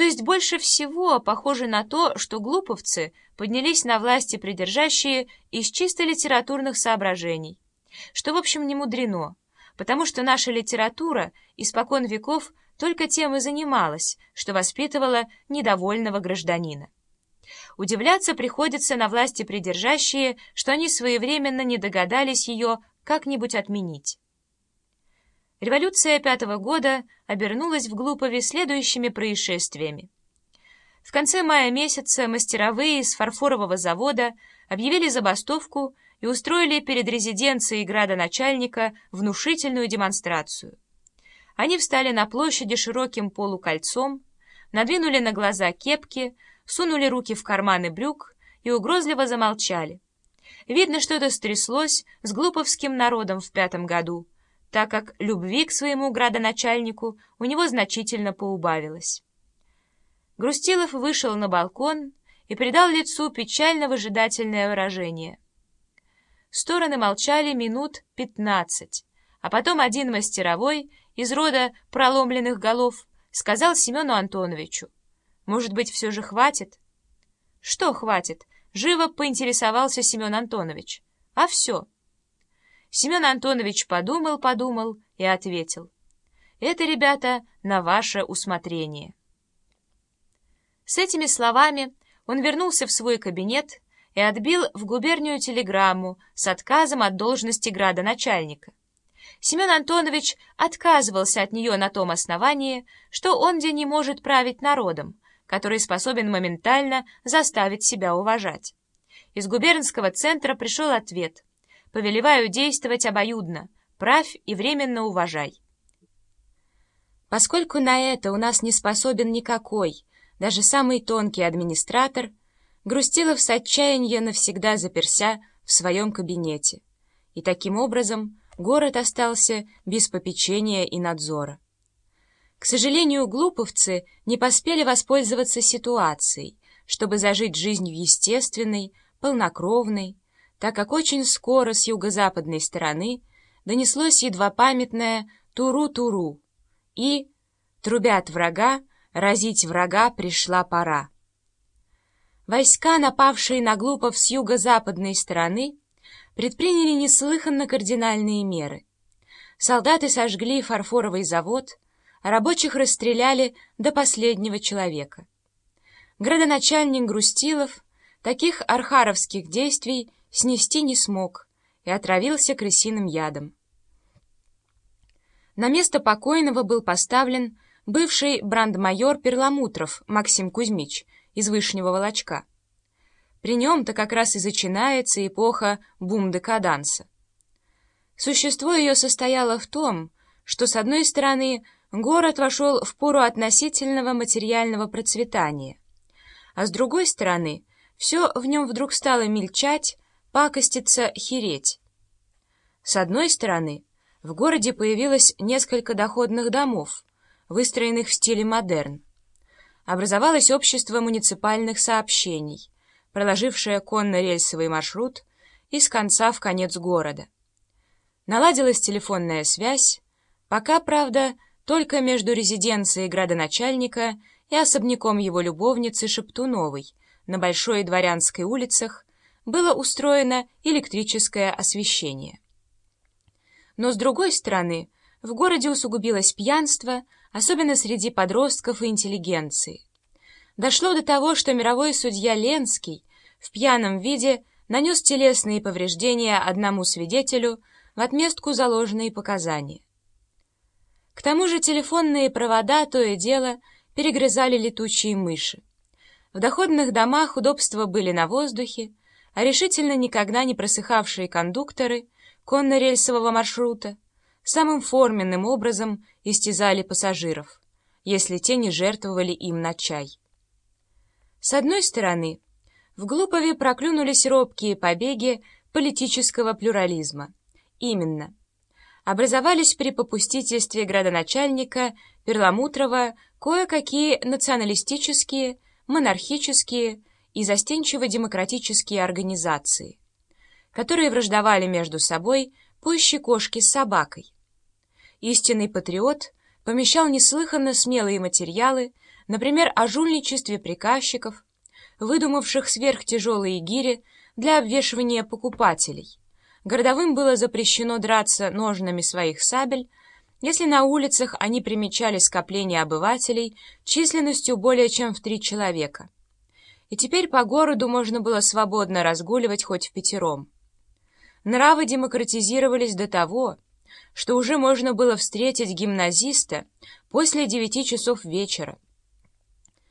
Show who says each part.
Speaker 1: То есть больше всего похоже на то, что глуповцы поднялись на власти придержащие из чисто литературных соображений, что, в общем, не мудрено, потому что наша литература испокон веков только тем и занималась, что воспитывала недовольного гражданина. Удивляться приходится на власти придержащие, что они своевременно не догадались ее как-нибудь отменить. Революция пятого года обернулась в Глупове следующими происшествиями. В конце мая месяца мастеровые из фарфорового завода объявили забастовку и устроили перед резиденцией градоначальника внушительную демонстрацию. Они встали на площади широким полукольцом, надвинули на глаза кепки, сунули руки в карманы брюк и угрозливо замолчали. Видно, что это стряслось с глуповским народом в пятом году, так как любви к своему градоначальнику у него значительно поубавилось. Грустилов вышел на балкон и придал лицу печально-выжидательное выражение. Стороны молчали минут пятнадцать, а потом один мастеровой из рода проломленных голов сказал Семену Антоновичу, «Может быть, все же хватит?» «Что хватит?» — живо поинтересовался Семен Антонович. «А все». Семен Антонович подумал-подумал и ответил. «Это, ребята, на ваше усмотрение». С этими словами он вернулся в свой кабинет и отбил в губернию телеграмму с отказом от должности градоначальника. Семен Антонович отказывался от нее на том основании, что он где не может править народом, который способен моментально заставить себя уважать. Из губернского центра пришел ответ — повелеваю действовать обоюдно, правь и временно уважай. Поскольку на это у нас не способен никакой, даже самый тонкий администратор, Грустилов с отчаяния навсегда заперся в своем кабинете. И таким образом город остался без попечения и надзора. К сожалению, глуповцы не поспели воспользоваться ситуацией, чтобы зажить жизнью естественной, полнокровной, так как очень скоро с юго-западной стороны донеслось едва памятное «туру-туру» и «трубят врага, разить врага пришла пора». Войска, напавшие на Глупов с юго-западной стороны, предприняли неслыханно кардинальные меры. Солдаты сожгли фарфоровый завод, а рабочих расстреляли до последнего человека. Градоначальник Грустилов таких архаровских действий снести не смог и отравился крысиным ядом. На место покойного был поставлен бывший брандмайор Перламутров Максим Кузьмич из Вышнего Волочка. При нем-то как раз и зачинается эпоха бум-декаданса. Существо ее состояло в том, что, с одной стороны, город вошел в пору относительного материального процветания, а с другой стороны, все в нем вдруг стало мельчать, пакоститься, хереть. С одной стороны, в городе появилось несколько доходных домов, выстроенных в стиле модерн. Образовалось общество муниципальных сообщений, проложившее конно-рельсовый маршрут из конца в конец города. Наладилась телефонная связь, пока, правда, только между резиденцией градоначальника и особняком его любовницы Шептуновой на Большой Дворянской улицах было устроено электрическое освещение. Но, с другой стороны, в городе усугубилось пьянство, особенно среди подростков и интеллигенции. Дошло до того, что мировой судья Ленский в пьяном виде нанес телесные повреждения одному свидетелю в отместку за ложные показания. К тому же телефонные провода то и дело перегрызали летучие мыши. В доходных домах удобства были на воздухе, а решительно никогда не просыхавшие кондукторы конно-рельсового маршрута самым форменным образом истязали пассажиров, если те не жертвовали им на чай. С одной стороны, в Глупове проклюнулись робкие побеги политического плюрализма. Именно. Образовались при попустительстве градоначальника Перламутрова кое-какие националистические, монархические, и застенчиво-демократические организации, которые враждовали между собой пуще кошки с собакой. Истинный патриот помещал неслыханно смелые материалы например, о жульничестве приказчиков, выдумавших сверхтяжелые гири для обвешивания покупателей. Городовым было запрещено драться ножнами своих сабель, если на улицах они примечали скопление обывателей численностью более чем в три человека. И теперь по городу можно было свободно разгуливать хоть в пятером. Нравы демократизировались до того, что уже можно было встретить гимназиста после девяти часов вечера,